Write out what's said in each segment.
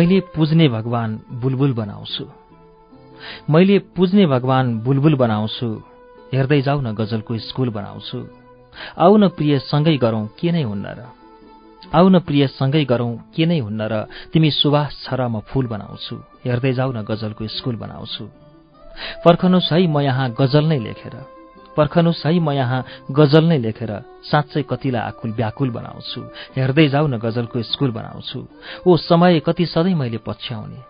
मैले पुज्ने भगवान बुलबुल बनाउँछु। मैले पुज्ने भगवान बुलबुल बनाउँछु। हेर्दै जाऊ न गजलको स्कुल बनाउँछु। आउ न प्रिय सँगै गरौं के नै हुन्न र? आउ न प्रिय सँगै गरौं के नै हुन्न र? तिमी सुवास छ र म फूल बनाउँछु। हेर्दै जाऊ न गजलको स्कुल बनाउँछु। पर्खनुहोस् है म यहाँ गजल नै लेखेर। पर्खनुहोस् है म यहाँ गजल नै लेखेर साँच्चै कतिलाई आकुल व्याकुल बनाउँछु। हेर्दै जाऊ न गजलको स्कुल बनाउँछु। ओ समय कति सधैँ मैले पछ्याउने।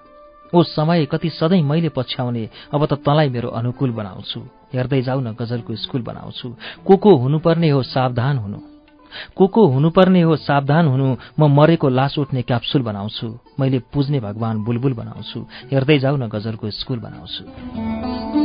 ओ समय कति सधैँ मैले पछ्याउने। अब त तँलाई मेरो अनुकूल बनाउँछु। हेर्दै जाऊ न गजलको स्कुल बनाउँछु। को को हुनुपर्ने हो सावधान हुनु। को को हुनुपर्ने हो सावधान हुनु। म मरेको लास उठ्ने क्याप्सुल बनाउँछु। मैले पुज्ने भगवान बुलबुल बनाउँछु। हेर्दै जाऊ न गजलको स्कुल बनाउँछु।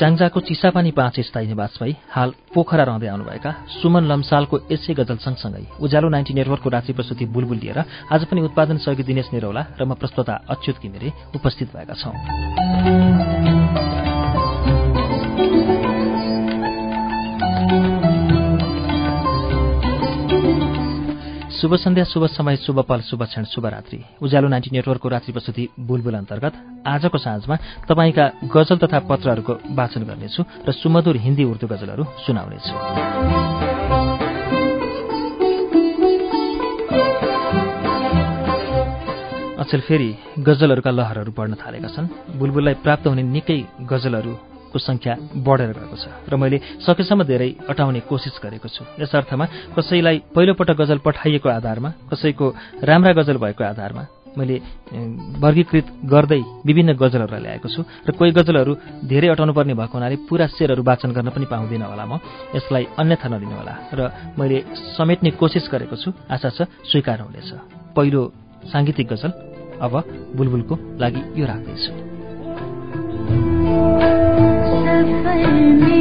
स्याङ्जाको चिसापानी पाँच स्थायी भई हाल पोखरा रहँदै आउनुभएका सुमन लम्सालको यसै गजल सँगसँगै उज्यालो नाइन्टी नेटवर्कको रात्रि प्रस्तुति बुलबुल लिएर आज पनि उत्पादन सहयोगी दिनेश निरौला र म प्रस्तोता अच्युत किमिरे उपस्थित भएका छौं। शुभ सन्ध्या शुभ समय शुभ पल शुभ क्षण शुभरात्रि उज्यालो नाइन्टी नेटवर्कको रात्रि प्रस्तुति बुलबुल अन्तर्गत आजको साँझमा तपाईँका गजल तथा पत्रहरूको वाचन गर्नेछु र सुमधुर हिन्दी उर्दू गजलहरू सुनाउनेछु। अचेल फेरि गजलहरूका लहरहरू बढ्न थालेका छन्। बुलबुललाई प्राप्त हुने निकै गजलहरू को संख्या बढेर गएको छ र मैले सकेसम्म धेरै अटाउने कोसिस गरेको छु। यस अर्थमा कसैलाई पहिलोपटक गजल पठाइएको आधारमा कसैको राम्रा गजल भएको आधारमा मैले वर्गीकृत गर्दै विभिन्न गजलहरूलाई ल्याएको छु र कोही गजलहरू धेरै अटाउनुपर्ने भएको हुनाले पुरा शेरहरू वाचन गर्न पनि पाउँदिनँ होला म। यसलाई अन्यथा नदिनु होला र मैले समेट्ने कोसिस गरेको छु। आशा छ स्वीकार हुनेछ। पहिलो साङ्गीतिक गजल अब बुलबुलको लागि यो राख्दैछु। me.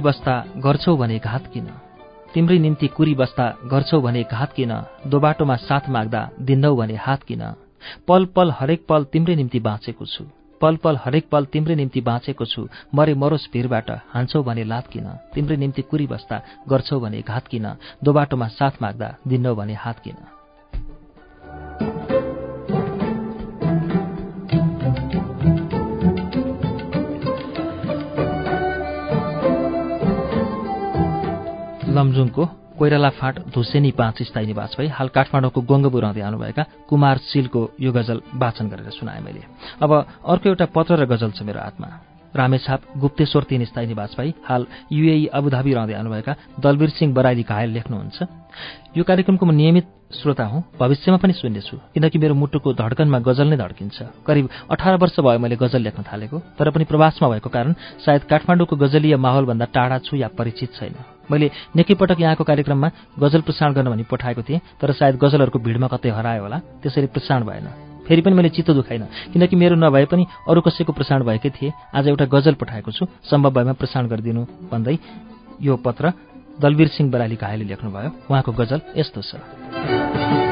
कुरी बस्दा गर्छौ भने घात किन? तिम्रै निम्ति कुरी बस्दा गर्छौ भने घात किन? दोबाटोमा साथ माग्दा दिन्नौ भने हात किन? पल पल हरेक पल तिम्रै निम्ति बाँचेको छु। पल पल हरेक पल तिम्रै निम्ति बाँचेको छु। मरे मरोस भिरबाट हान्छौ भने लात किन? तिम्रै निम्ति कुरी बस्दा गर्छौ भने घात किन? दोबाटोमा साथ माग्दा दिन्नौ भने हात किन? लमजुङको कोइराला फाँट धुसेनी पाँच स्थायी निवास भई हाल काठमाडौँको गङ्गबु रहँदै आउनुभएका कुमार सिलको यो गजल वाचन गरेर सुनाएँ मैले। अब अर्को एउटा पत्र र गजल छ मेरो हातमा। रामेछाप गुप्तेश्वर तीन स्थायी निवास भई हाल युएई अबुधाबी रहँदै आउनुभएका दलवीर सिंह बराइली घायल लेख्नुहुन्छ। यो कार्यक्रमको म नियमित श्रोता हुँ भविष्यमा पनि सुन्नेछु किनकि मेरो मुटुको धड्कनमा गजल नै धड्किन्छ। करिब अठार वर्ष भयो मैले गजल लेख्न थालेको तर पनि प्रवासमा भएको कारण सायद काठमाडौँको गजलीय माहौलभन्दा टाढा छु या परिचित छैन। मैले निकै पटक यहाँको कार्यक्रममा गजल प्रसारण गर्न भनी पठाएको थिएँ तर सायद गजलहरूको भिडमा कतै हरायो होला त्यसरी प्रसारण भएन। फेरि पनि मैले चित्त दुखाइन किनकि मेरो नभए पनि अरू कसैको प्रसारण भएकै थिए। आज एउटा गजल पठाएको छु सम्भव भएमा प्रसारण गरिदिनु भन्दै यो पत्र दलवीर सिंह बराली घायले लेख्नुभयो। उहाँको गजल यस्तो छ।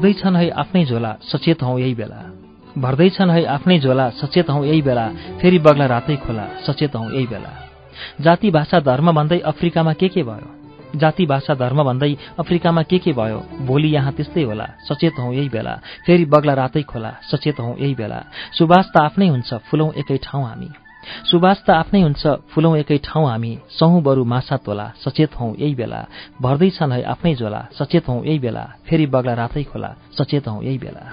भर्दैछन् है आफ्नै झोला सचेत हौ यही बेला। भर्दैछन् है आफ्नै झोला सचेत हौ यही बेला। फेरि बग्ला रातै खोला सचेत हौ यही बेला। जाति भाषा धर्म भन्दै अफ्रिकामा के के भयो? जाति भाषा धर्म भन्दै अफ्रिकामा के के भयो? भोलि यहाँ त्यस्तै होला सचेत हौ यही बेला। फेरि बग्ला रातै खोला सचेत हौ यही बेला। सुवास त आफ्नै हुन्छ फुलौँ एकै ठाउँ हामी। सुवास त आफ्नै हुन्छ फुलौँ एकै ठाउँ हामी सहौँ बरु माछा तोला सचेत हौ यही बेला भर्दैछन् है आफ्नै झोला सचेत हौ यही बेला फेरि बग्ला रातै खोला सचेत हौ यही बेला।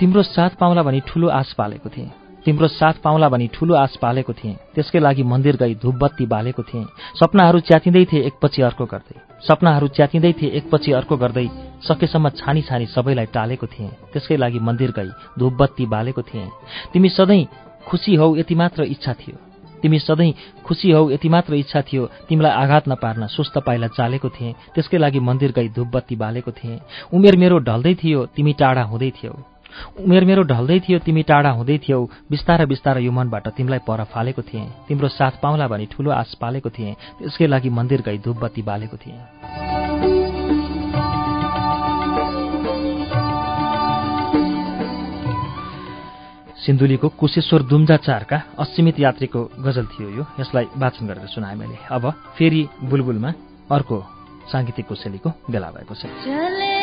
तिम्रो साथ पाउला भनी ठूलो आश पालेको थिएँ। तिम्रो साथ पाउला भनी ठूलो आश पालेको थिएँ। त्यसकै लागि मन्दिर गई धुपबत्ती बालेको थिएँ। सपनाहरू च्यातिँदै थिए एकपछि अर्को गर्दै। सपनाहरू च्यातिँदै थिए एकपछि अर्को गर्दै सकेसम्म छानी छानी सबैलाई टालेको थिएँ। त्यसकै लागि मन्दिर गई धुपबत्ती बालेको थिएँ। तिमी सधैँ खुसी हौ यति मात्र इच्छा थियो। तिमी सधैँ खुसी हौ यति मात्र इच्छा थियो। तिमीलाई आघात नपार्न सुस्त पाइला चालेको थिएँ। त्यसकै लागि मन्दिर गई धुपबत्ती बालेको थिएँ। उमेर मेरो ढल्दै थियो तिमी टाढा हुँदै थियौ। उमेर मेरो ढल्दै थियो तिमी टाढा हुँदै थियौ। बिस्तारै बिस्तारै यो मनबाट तिमीलाई पर फालेको थिएँ। तिम्रो साथ पाउला भनी ठूलो आश पालेको थिएँ। त्यसकै लागि मन्दिर गई धुपबत्ती बालेको थिएँ। सिन्धुलीको कुशेश्वर दुम्जा चारका असीमित यात्रीको गजल थियो यो। यसलाई वाचन गरेर सुनाएँ मैले। अब फेरि बुलबुलमा अर्को साङ्गीतिक कोसेलीको बेला भएको छ।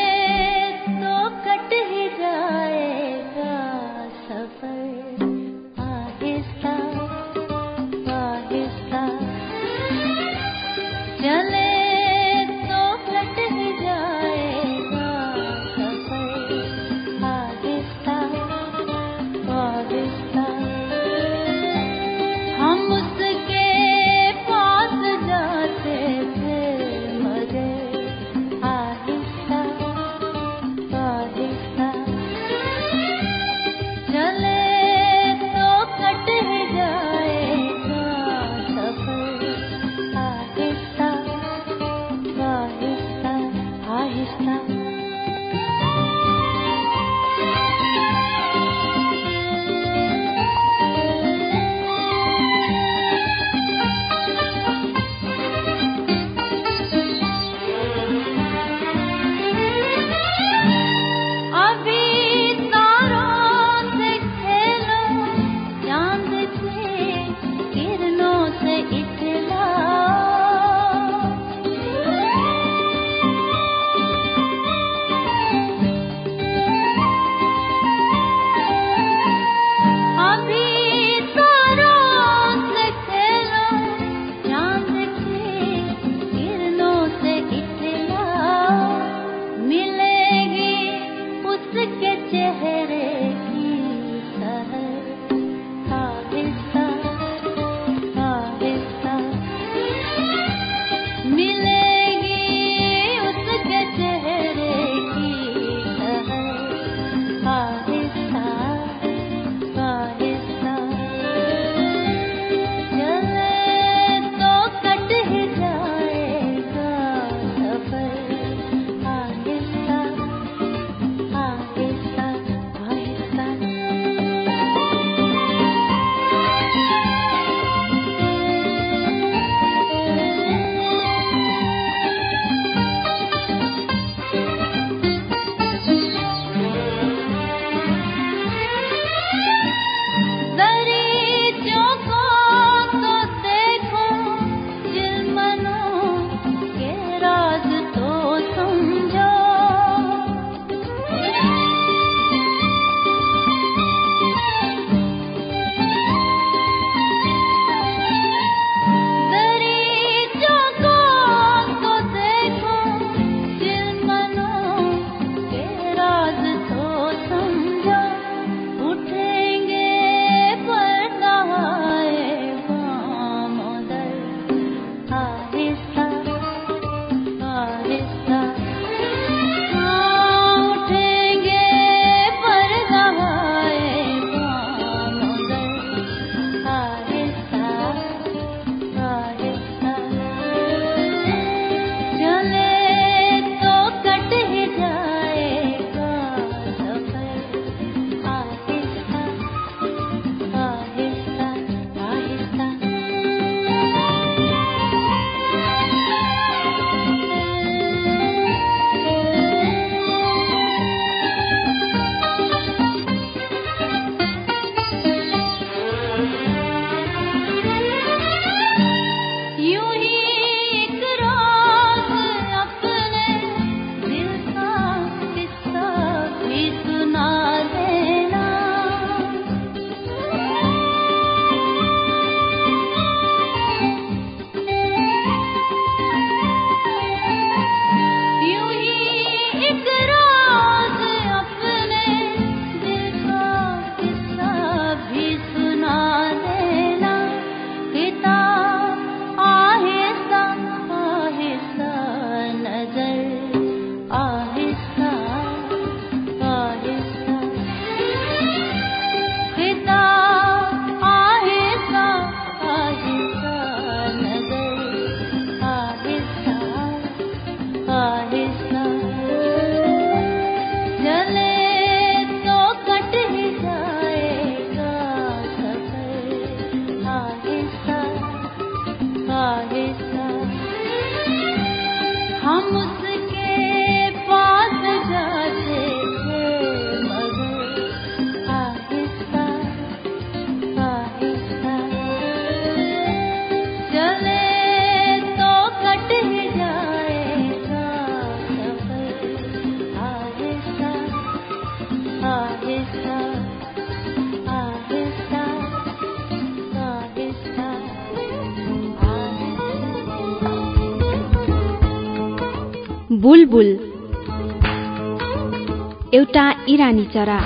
इरानी चरा।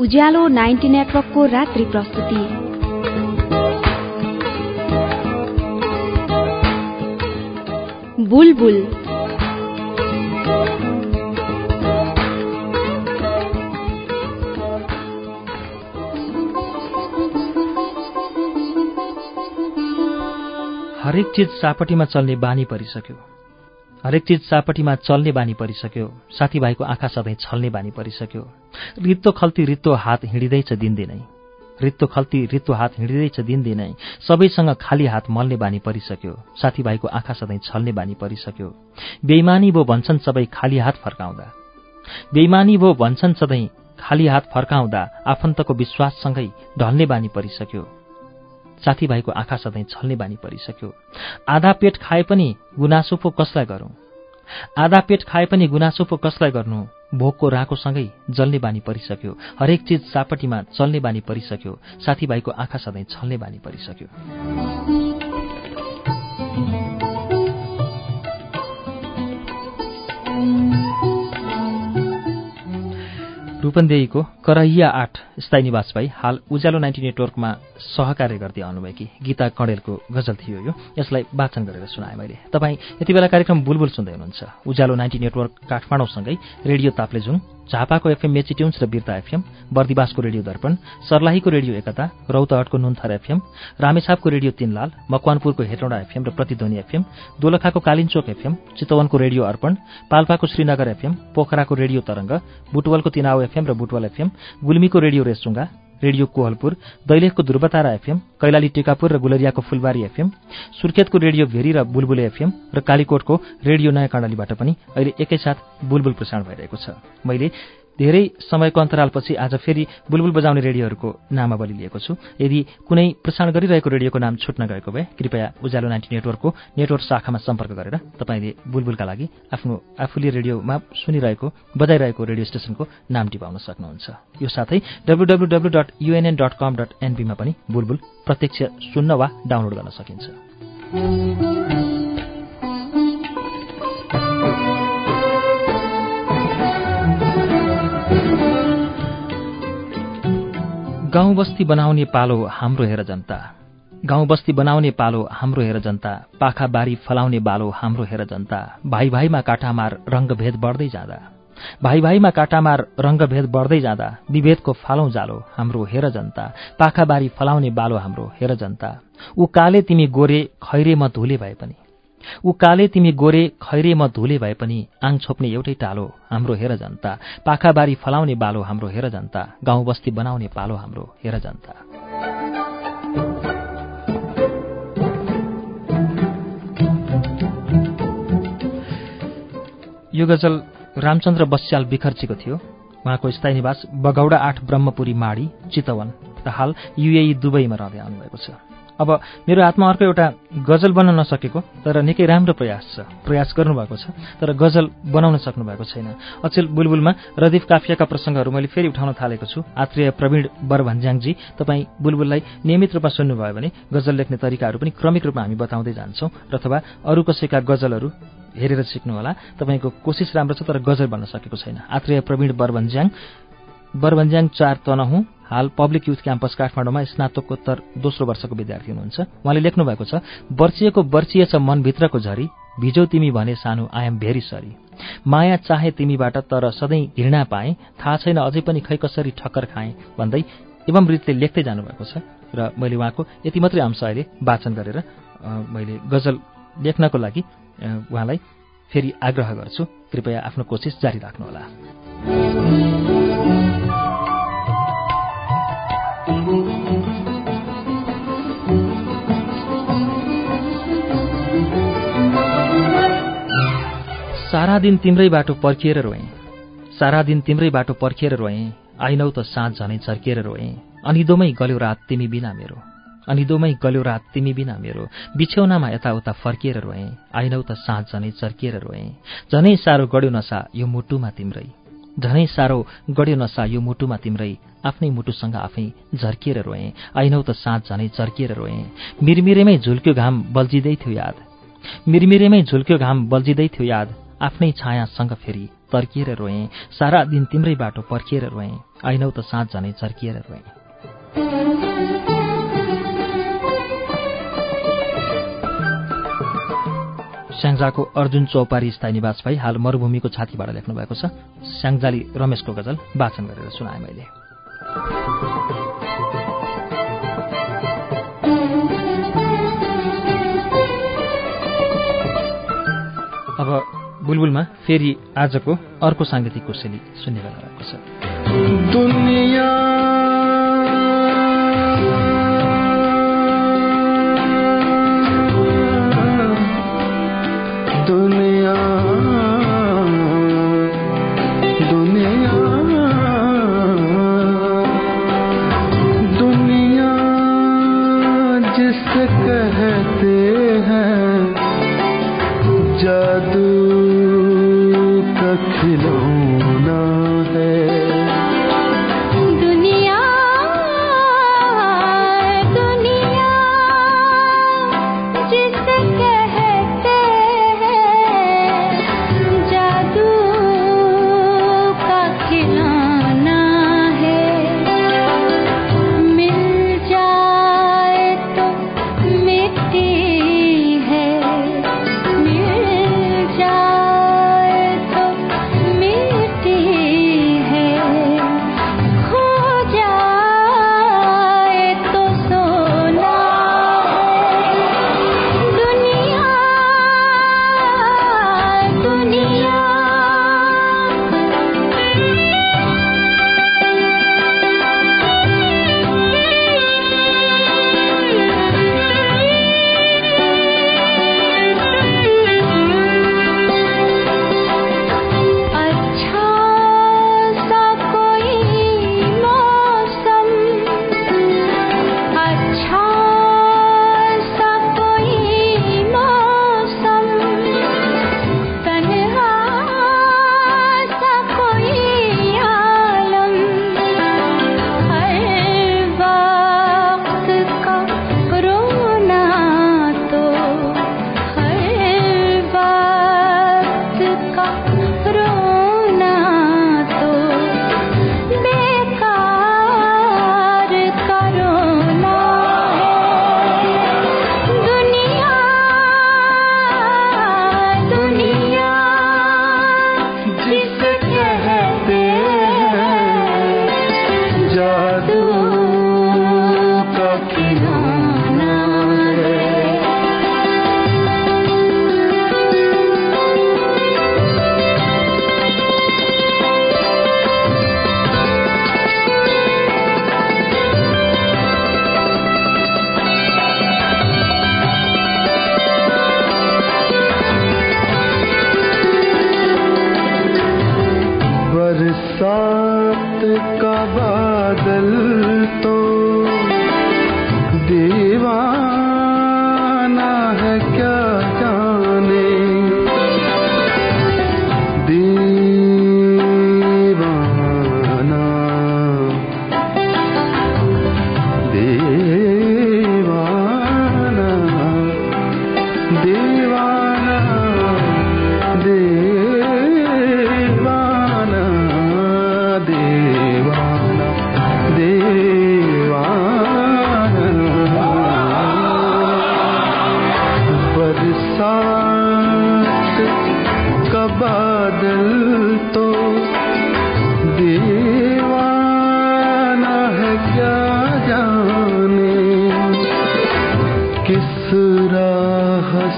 उज्यालो नाइन्टी नेटवर्कको रात्रि प्रस्तुति। बुलबुल। हरेक चिज चापटीमा चल्ने बानी परिसक्यो। हरेक चिज चापटीमा चल्ने बानी परिसक्यो। साथीभाइको आँखा सधैँ छल्ने बानी परिसक्यो। रित्तो खल्ती रित्तो हात हिँडिँदैछ दिनदिनै। रित्तो खल्ती रित्तो हात हिँडिँदैछ दिनदिनै। सबैसँग खाली हात मल्ने बानी परिसक्यो। साथीभाइको आँखा सधैँ छल्ने बानी परिसक्यो। बेइमानी भो भन्छन् सबै खाली हात फर्काउँदा। बेइमानी भो भन्छन् सधैँ खाली हात फर्काउँदा आफन्तको विश्वाससँगै ढल्ने बानी परिसक्यो। साथीभाइको आँखा सधैँ छल्ने बानी परिसक्यो। आधा पेट खाए पनि गुनासो पो कसलाई गरौँ? आधा पेट खाए पनि गुनासो पो कसलाई गर्नु? भोकको राँकोसँगै जल्ने बानी परिसक्यो। हरेक चिज चापटीमा चल्ने बानी परिसक्यो। साथीभाइको आँखा सधैँ छल्ने बानी परिसक्यो। रूपन्देहीको करहिया आठ। स्थायी निवास भाइ हाल उज्यालो नाइन्टी नेटवर्कमा सहकार्य गर्दै आउनुभएकी गीता कणेलको गजल थियो यो। यसलाई वाचन गरेर सुनाएँ मैले। तपाईँ यति बेला कार्यक्रम बुलबुल सुन्दै हुनुहुन्छ। उज्यालो नाइन्टी नेटवर्क काठमाडौँसँगै रेडियो ताप्लेजुङ झापाको एफएम मेचिट्युन्स र बिर्ता एफएम बर्दिवासको रेडियो दर्पण सर्लाहीको रेडियो एकता रौतहटको नुन्थर एफएम रामेछापको रेडियो तीनलाल मकवानपुरको हेटौँडा एफएम र प्रतिध्वनि एफएम दोलखाको कालिन्चोक एफएम चितवनको रेडियो अर्पण पाल्पाको श्रीनगर एफएम पोखराको रेडियो तरंग बुटवलको तिनाउ एफएम र बुटवल एफएम गुल्मीको रेडियो रेसुङ्गा रेडियो कोहलपुर दैलेखको ध्रुवतारा एफएम कैलाली टिकापुर र गुलरियाको फुलबारी एफएम सुर्खेतको रेडियो भेरी र बुलबुले एफएम र कालीकोटको रेडियो नयाँ कर्णालीबाट पनि अहिले एकैसाथ बुलबुल प्रसारण भइरहेको छ। मैले धेरै समयको अन्तरालपछि आज फेरि बुलबुल बजाउने रेडियोहरूको नामावली लिएको छु। यदि कुनै प्रसारण गरिरहेको रेडियोको नाम छुट्न गएको भए कृपया उज्यालो नाइन्टी नेटवर्कको नेटवर्क शाखामा सम्पर्क गरेर तपाईँले बुलबुलका लागि आफ्नो आफूले रेडियोमा सुनिरहेको बजाइरहेको रेडियो स्टेशनको नाम टिपाउन सक्नुहुन्छ। यो साथै डब्लु डट पनि बुलबुल प्रत्यक्ष सुन्न वा डाउनलोड गर्न सकिन्छ। गाउँ बस्ती बनाउने पालो हाम्रो हेर जनता। गाउँ बस्ती बनाउने पालो हाम्रो हेर जनता। पाखा बारी फलाउने बालो हाम्रो हेर जनता। भाइ भाइमा काटामार रङ्गभेद बढ्दै जाँदा। भाइ भाइमा काटामार रङ्गभेद बढ्दै जाँदा विभेदको फालौँ जालो हाम्रो हेर जनता। पाखा बारी फलाउने बालो हाम्रो हेर जनता। ऊ काले तिमी गोरे खैरे म धुले भए पनि। ऊ काले तिमी गोरे खैरे म धुले भए पनि आङ छोप्ने एउटै टालो हाम्रो हेर जनता। पाखाबारी फलाउने बालो हाम्रो हेर जनता। गाउँ बस्ती बनाउने पालो हाम्रो हेर जनता। यो गजल रामचन्द्र बस्याल बिखर्चीको थियो। उहाँको स्थायी निवास बगौडा आठ ब्रह्मपुरी माडी चितवन र हाल युएई दुबईमा रहँदै आउनुभएको छ। अब मेरो हातमा अर्को एउटा गजल बन्न नसकेको तर निकै राम्रो प्रयास छ प्रयास गर्नुभएको छ तर गजल बनाउन सक्नु भएको छैन। अचेल बुलबुलमा रदीफ काफियाका प्रसङ्गहरू मैले फेरि उठाउन थालेको छु। आत्रेय प्रवीण बरभन्ज्याङजी तपाईँ बुलबुललाई नियमित रूपमा सुन्नुभयो भने गजल लेख्ने तरिकाहरू पनि क्रमिक रूपमा हामी बताउँदै जान्छौँ अथवा अरू कसैका गजलहरू हेरेर सिक्नुहोला। तपाईँको कोसिस राम्रो छ तर गजल बन्न सकेको छैन। आत्रेय प्रवीण बरभन्ज्याङ बरभन्ज्याङ चार तनहुँ हाल पब्लिक युथ क्याम्पस काठमाडौँमा स्नातकोत्तर दोस्रो वर्षको विद्यार्थी हुनुहुन्छ। उहाँले लेख्नु भएको छ वर्षिएको वर्षिएछ मनभित्रको झरी भिजौ तिमी भने सानो आई भेरी सरी माया चाहे तिमीबाट तर सधैँ घृणा पाएँ थाहा छैन अझै पनि खै कसरी ठक्कर खाएँ भन्दै एवं रीतिले लेख्दै जानुभएको छ। र मैले उहाँको यति मात्रै अंश अहिले वाचन गरेर मैले गजल लेख्नको लागि उहाँलाई फेरि आग्रह गर्छु। कृपया आफ्नो कोसिस जारी राख्नुहोला। सारा दिन तिम्रै बाटो पर्खिएर रोएँ। सारा दिन तिम्रै बाटो पर्खिएर रोएँ। आइनौ त साँझ झनै चर्किएर रोएँ। अनिदोमै गल्यो रात तिमी बिना मेरो। अनिदोमै गल्यो रात तिमी बिना मेरो। बिछौनामा यताउता फर्किएर रोएँ। आइनौ त साँझ झनै चर्किएर रोएँ। झनै साह्रो गढ्यो नसा यो मुटुमा तिम्रै। झनै साह्रो गढ्यो नसा यो मुटुमा तिम्रै। आफ्नै मुटुसँग आफै झर्किएर रोएँ। आइनौ त साँझ झनै चर्किएर रोएँ। मिरमिरेमै झुल्क्यो घाम बल्झिँदै थियो याद। मिरमिरेमै झुल्क्यो घाम बल्झिँदै थियो याद। आफ्नै छायासँग फेरि तर्किएर रोएँ। सारा दिन तिम्रै बाटो पर्खिएर रोएँ। आइनौ त साँझ झनै चर्किएर रोएँ। स्याङ्जाको अर्जुन चौपारी स्थायी निवास भई हाल मरूभूमिको छातीबाट लेख्नु भएको छ। स्याङ्जाली रमेशको गजल वाचन गरेर सुनाएँ मैले। बुलबुलमा फेरि आजको अर्को साङ्गीतिक कोसेली सुन्ने गर्नु भएको छ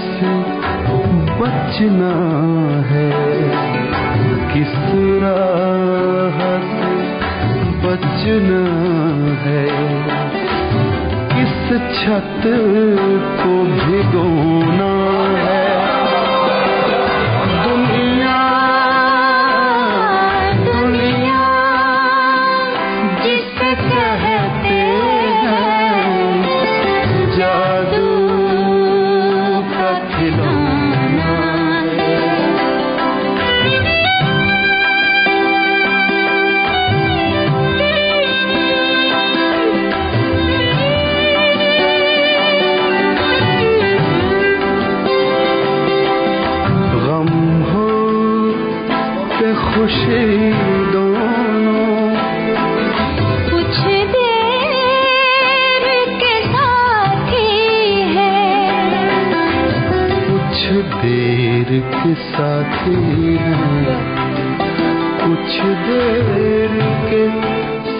से बचना है। किस राह से बचना है? किस छत को भिगोना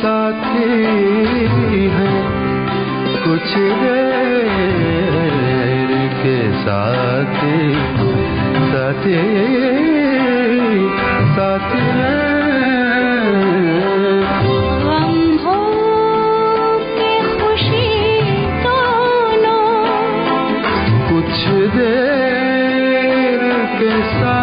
साथी हैं। कुछ देर के साथी साथी साथी हैं। कुछ देर के साथी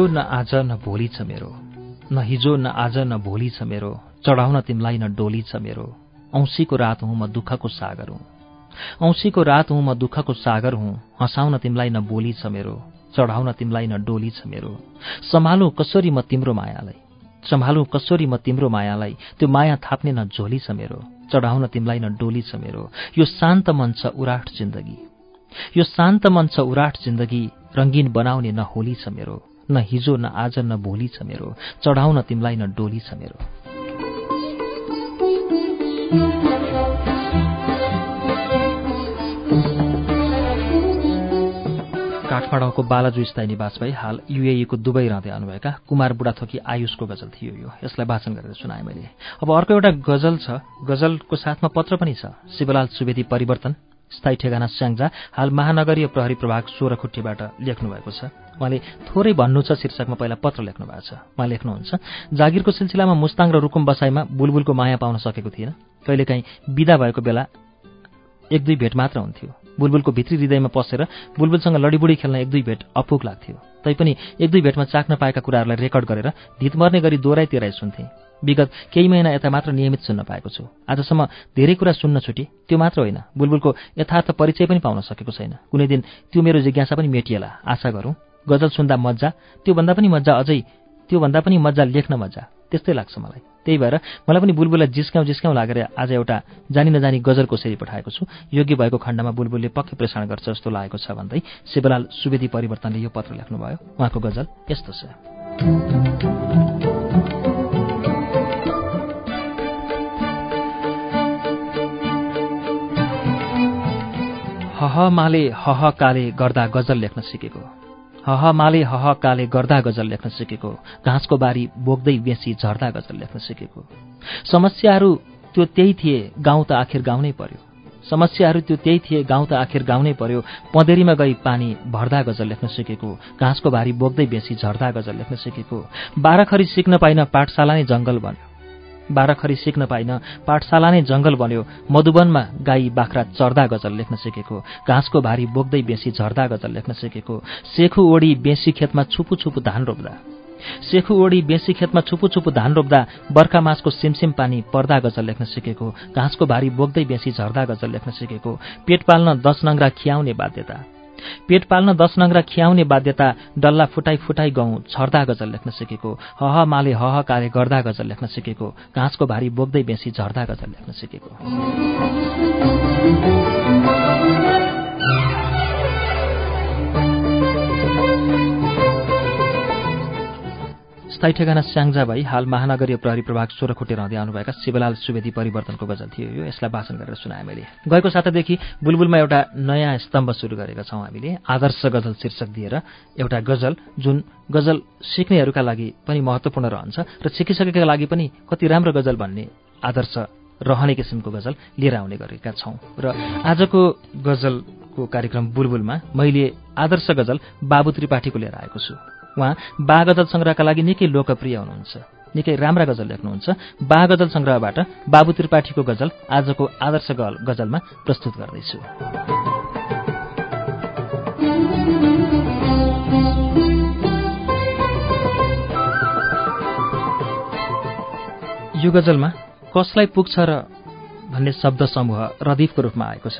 हिजो न आज न भोलि छ मेरो। न हिजो न आज न भोलि छ मेरो। चढाउन तिमीलाई न डोली छ मेरो। औँसीको रात हुँ म दुःखको सागर हुँ। औँसीको रात हुँ म दुःखको सागर हुँ। हँसाउन तिमीलाई न बोली छ मेरो। चढाउन तिमीलाई न डोली छ मेरो। सम्हालु कसरी म तिम्रो मायालाई? सम्हालु कसरी म तिम्रो मायालाई? त्यो माया थाप्ने न झोली छ मेरो। चढाउन तिमीलाई न डोली छ मेरो। यो शान्त मन छ उराट जिन्दगी। यो शान्त मन छ उराट जिन्दगी। रङ्गीन बनाउने न होली छ मेरो। न हिजो न आज न भोलि छ मेरो। चढाउन तिमीलाई न डोली छ मेरो। काठमाडौँको बालाजु स्थायी निवास भई हाल युएईको दुबई रहँदै आउनुभएका कुमार बुढाथोकी आयुषको गजल थियो यो। यसलाई वाचन गरेर सुनाएँ मैले। अब अर्को एउटा गजल छ। गजलको साथमा पत्र पनि छ। शिवलाल सुवेदी परिवर्तन। स्थायी ठेगाना स्याङ्जा हाल महानगरीय प्रहरी प्रभाग सोह्रखुट्टीबाट लेख्नु भएको छ। उहाँले थोरै भन्नु छ शीर्षकमा पहिला पत्र लेख्नु भएको छ। उहाँ लेख्नुहुन्छ जागिरको सिलसिलामा मुस्ताङ र रुकुम बसाइमा बुलबुलको माया पाउन सकेको थिएन। कहिलेकाहीँ विदा भएको बेला एक दुई भेट मात्र हुन्थ्यो। बुलबुलको भित्री हृदयमा पसेर बुलबुलसँग लडीबुडी खेल्न एक दुई भेट अपुग लाग्थ्यो। तैपनि एक दुई भेटमा चाख्न पाएका कुराहरूलाई रेकर्ड गरेर धित मर्ने गरी दोहोऱ्याइ तेह्राइ सुन्थे। विगत केही महिना यता मात्र नियमित सुन्न पाएको छु। आजसम्म धेरै कुरा सुन्न छुटे त्यो मात्र होइन। बुलबुलको यथार्थ परिचय पनि पाउन सकेको छैन। कुनै दिन त्यो मेरो जिज्ञासा पनि मेटिएला। आशा गरौँ गजल सुन्दा मजा त्योभन्दा पनि मजा अझै त्योभन्दा पनि मजा लेख्न मजा त्यस्तै लाग्छ मलाई। त्यही भएर मलाई पनि बुलबुललाई जिस्काउँ जिस्काउँ लागेर आज एउटा जानी नजानी गजल कोसेरी पठाएको छु। योग्य भएको खण्डमा बुलबुलले पक्कै प्रेषण गर्छ जस्तो लागेको छ भन्दै शिवलाल सुवेदी परिवर्तनले यो पत्र लेख्नुभयो। उहाँको गजल यस्तो छ। हह माले हह काले गर्दा गजल लेख्न सिकेको। हह माले हह काले गर्दा गजल लेख्न सिकेको घाँसको बारी बोक्दै बेसी झर्दा गजल लेख्न सिकेको। समस्याहरू त्यो त्यही थिए गाउँ त आखिर गाउनै पर्यो। समस्याहरू त्यो त्यही थिए गाउँ त आखिर गाउनै पर्यो। पँधेरीमा गई पानी भर्दा गजल लेख्न सिकेको घाँसको भारी बोक्दै बेसी झर्दा गजल लेख्न सिकेको। बाह्रखरी सिक्न पाइन पाठशाला नै जङ्गल बन्यो। बाह्रखरी सिक्न पाइन। पाठशाला नै जङ्गल बन्यो। मधुवनमा गाई बाख्रा चर्दा गजल लेख्न सिकेको। घाँसको भारी बोक्दै बेसी झर्दा गजल लेख्न सिकेको। सेखु ओडी बेसी खेतमा छुपु छुपु धान रोप्दा। सेखु ओडी बेसी खेतमा छुपु छुपु धान रोप्दा बर्खा मासको सिमसिम पानी पर्दा गजल लेख्न सिकेको। घाँसको भारी बोक्दै बेसी झर्दा गजल लेख्न सिकेको। पेट पाल्न दस नङ्ग्रा खियाउने बाध्यता। पेट पाल्न दस नङ्ग्रा खियाउने बाध्यता डल्ला फुटाई फुटाई गहुँ छर्दा गजल लेख्न सिकेको हह माले हह कार्य गर्दा गजल लेख्न सिकेको घाँसको भारी बोक्दै बेसी झर्दा गजल लेख्न सिकेको। स्थायी ठेगाना स्याङ्जाबाई हाल महानगरीय प्रहरी प्रभाग सोह्रखुट्टे रहँदै आउनुभएका शिवलाल सुवेदी परिवर्तनको गजल थियो। यो यसलाई वाचन गरेर सुनाएँ मैले। गएको सातादेखि बुलबुलमा एउटा नयाँ स्तम्भ सुरु गरेका छौँ हामीले। आदर्श गजल शीर्षक दिएर एउटा गजल जुन गजल सिक्नेहरूका लागि पनि महत्त्वपूर्ण रहन्छ र सिकिसकेका लागि पनि कति राम्रो गजल भन्ने आदर्श रहने किसिमको गजल लिएर आउने गरेका छौँ। र आजको गजलको कार्यक्रम बुलबुलमा मैले आदर्श गजल बाबु त्रिपाठीको लिएर आएको छु। उहाँ बा गजल सङ्ग्रहका लागि निकै लोकप्रिय हुनुहुन्छ। निकै राम्रा गजल लेख्नुहुन्छ। बा गजल सङ्ग्रहबाट बाबु त्रिपाठीको गजल आजको आदर्श गजलमा प्रस्तुत गर्दैछु। यो गजलमा कसलाई पुग्छ र भन्ने शब्द समूह रदीपको रूपमा आएको छ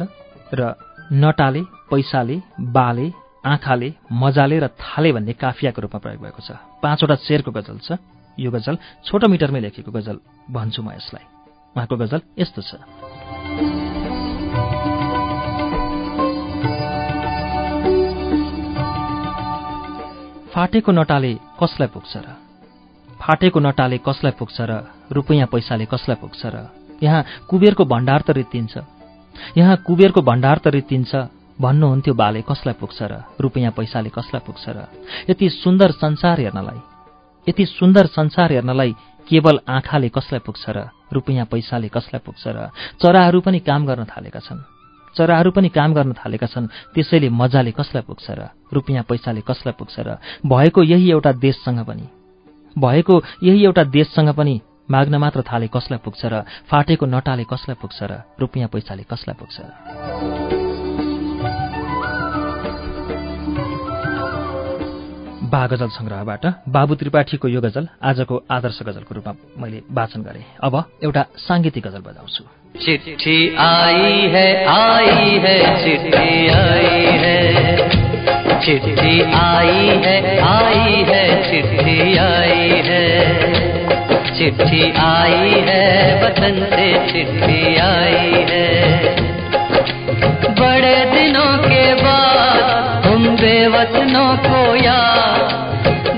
र नटाले पैसाले बाले आँखाले मजाले र थाले भन्ने काफियाको रूपमा प्रयोग भएको छ। पाँचवटा शेरको गजल छ। यो गजल छोटो मिटरमै लेखेको गजल भन्छु म यसलाई। उहाँको गजल यस्तो छ। फाटेको नटाले कसलाई पुग्छ र? फाटेको नटाले कसलाई पुग्छ र? रुपैयाँ पैसाले कसलाई पुग्छ र? यहाँ कुबेरको भण्डार त रित्तिन्छ। यहाँ कुबेरको भण्डार त रित्तिन्छ। भन्नुहुन्थ्यो बाले कसलाई पुग्छ र? रुपैयाँ पैसाले कसलाई पुग्छ र? यति सुन्दर संसार हेर्नलाई। यति सुन्दर संसार हेर्नलाई केवल आँखाले कसलाई पुग्छ र? रुपैयाँ पैसाले कसलाई पुग्छ र? चराहरू पनि काम गर्न थालेका छन्। चराहरू पनि काम गर्न थालेका छन्। त्यसैले मजाले कसलाई पुग्छ र? रुपियाँ पैसाले कसलाई पुग्छ र? भएको यही एउटा देशसँग पनि। भएको यही एउटा देशसँग पनि माग्न मात्र थाले कसलाई पुग्छ र? फाटेको नटाले कसलाई पुग्छ र? रुपियाँ पैसाले कसलाई पुग्छ? बा गजल सङ्ग्रहबाट बाबु त्रिपाठीको यो गजल आजको आदर्श गजलको रूपमा मैले वाचन गरेँ। अब एउटा साङ्गीतिक गजल बजाउँछु। चिट्ठी आई है आई है चिट्ठी आई है। चिट्ठी आई है आई है चिट्ठी आई है। चिट्ठी आई है वतन से चिट्ठी आई है। बड़े दिनों के बाद बेवतनों को याद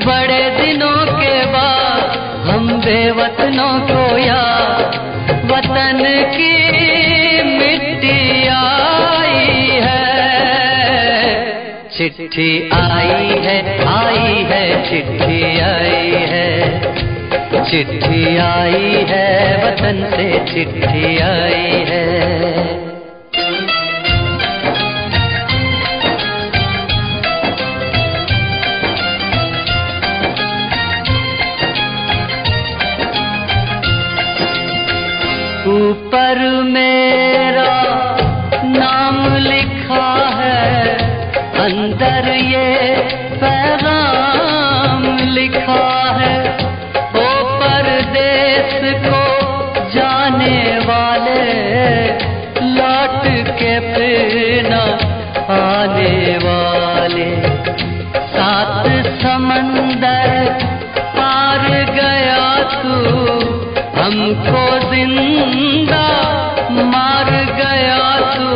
बड़े दिनों के बाद हम बेवतनों को याद वतन की मिट्टी आई है। चिट्ठी आई है आई है, चिट्ठी आई है। चिट्ठी आई है, वतन से चिट्ठी आई है। हमको ज़िंदा मार गया तू।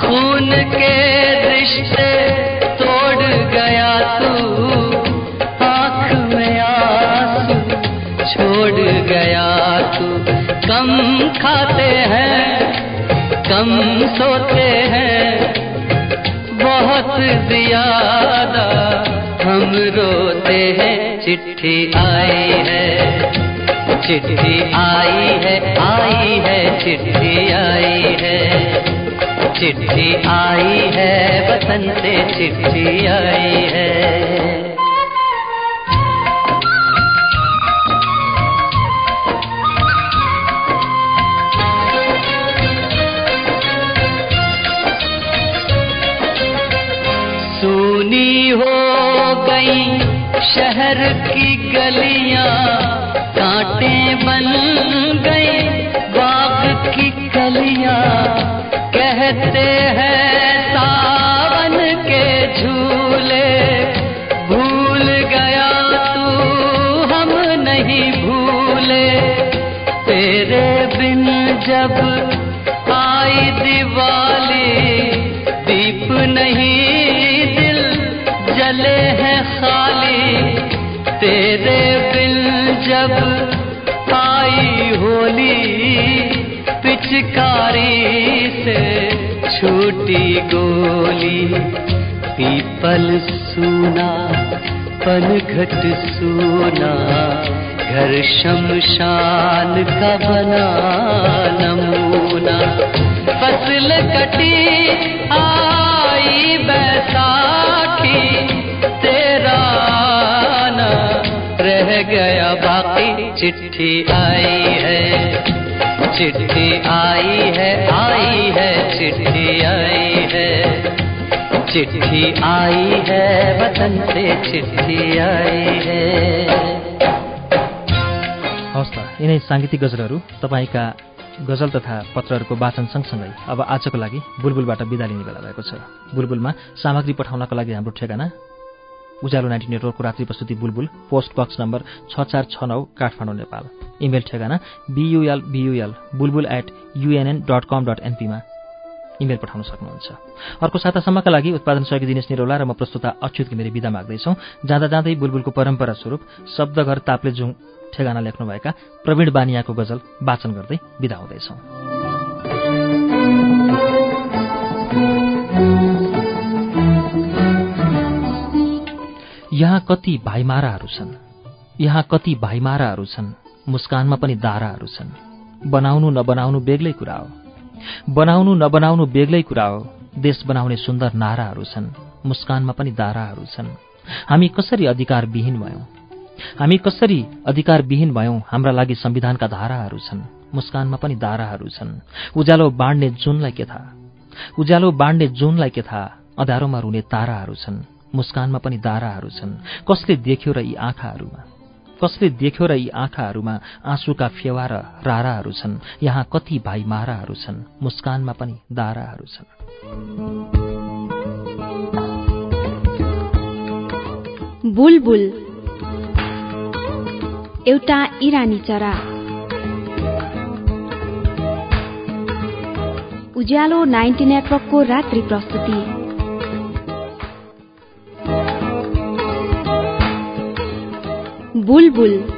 खून के रिश्ते तोड़ गया तू। आँख में आँसू छोड़ गया तू। कम खाते हैं, कम सोते हैं। बहुत ज़्यादा हम रोते हैं, चिट्ठी आई है। चिट्ठी आई है आई है, चिट्ठी आई है। चिट्ठी आई है से चिट्ठी आई है। सुनी हो गई शहर की गलियाँ कांटे बन गई बाग की कलियाँ। कहते हैं, सावन के झूले, भूल गया तू, हम नहीं भूले। तेरे बिन जब आई दिवाली, दीप नहीं दिल जले हैं खाली। तेरे बिन जब पिचकारी से छूटी गोली, पीपल सूना, पनघट सूना, घर शमशान का बना नमूना। फ़सल कटी, आई बैसाखी, तेरा आना रह गया बाकी, चिट्ठी आई है। चिट्ठी आई है आई है चिट्ठी आई है। चिट्ठी आई है वतन से चिट्ठी आई है। हवस् त यिनै साङ्गीतिक गजलहरू तपाईँका गजल तथा पत्रहरूको वाचन सँगसँगै अब आजको लागि बुलबुलबाट बिदा लिने बेला भएको छ। बुलबुलमा सामग्री पठाउनका लागि हाम्रो ठेगाना उज्यालो नाइन्टी नेटवर्कको रात्रि प्रस्तुति बुलबुल पोस्ट बक्स नम्बर छ चार छ नौ काठमाडौँ नेपाल। इमेल ठेगाना B U L B U L bulbul at UNN dot com dot एनपीमा email पठाउन सक्नुहुन्छ। अर्को सातासम्मका लागि उत्पादन सहयोगी दिनेश निरौला र म प्रस्तुता अच्युत घिमिरे विदा माग्दैछौ। जाँदा जाँदै बुलबुलको परम्परा स्वरूप शब्दघर ताप्लेजुङ ठेगाना लेख्नुभएका प्रवीण बानियाको गजल वाचन गर्दै विदा हुँदैछौँ। यहाँ कति भाइमाराहरू छन्। यहाँ कति भाइमाराहरू छन् मुस्कानमा पनि दाराहरू छन्। बनाउनु नबनाउनु बेग्लै कुरा हो। बनाउनु नबनाउनु बेग्लै कुरा हो। देश बनाउने सुन्दर नाराहरू छन् मुस्कानमा पनि दाराहरू छन्। हामी कसरी अधिकारविहीन भयौँ? हामी कसरी अधिकारविहीन भयौँ? हाम्रा लागि संविधानका धाराहरू छन् मुस्कानमा पनि दाराहरू छन्। उज्यालो बाँड्ने जुनलाई के थाहा? उज्यालो बाँड्ने जुनलाई के थाहा? अँध्यारोमा रुने ताराहरू छन्। मुस्कानमा पनि दाराहरू छन्। कसले देख्यो र यी आँखाहरूमा? कसले देख्यो र यी आँखाहरूमा आँसुका फेवा र राराहरू छन्? यहाँ कति भाइ माराहरू छन्? मुस्कानमा पनि दाराहरू छन्। बुलबुल। एउटा इरानी चरा। उज्यालो नाइन्टी नेटवर्कको रात्रि प्रस्तुति। बुलबुल।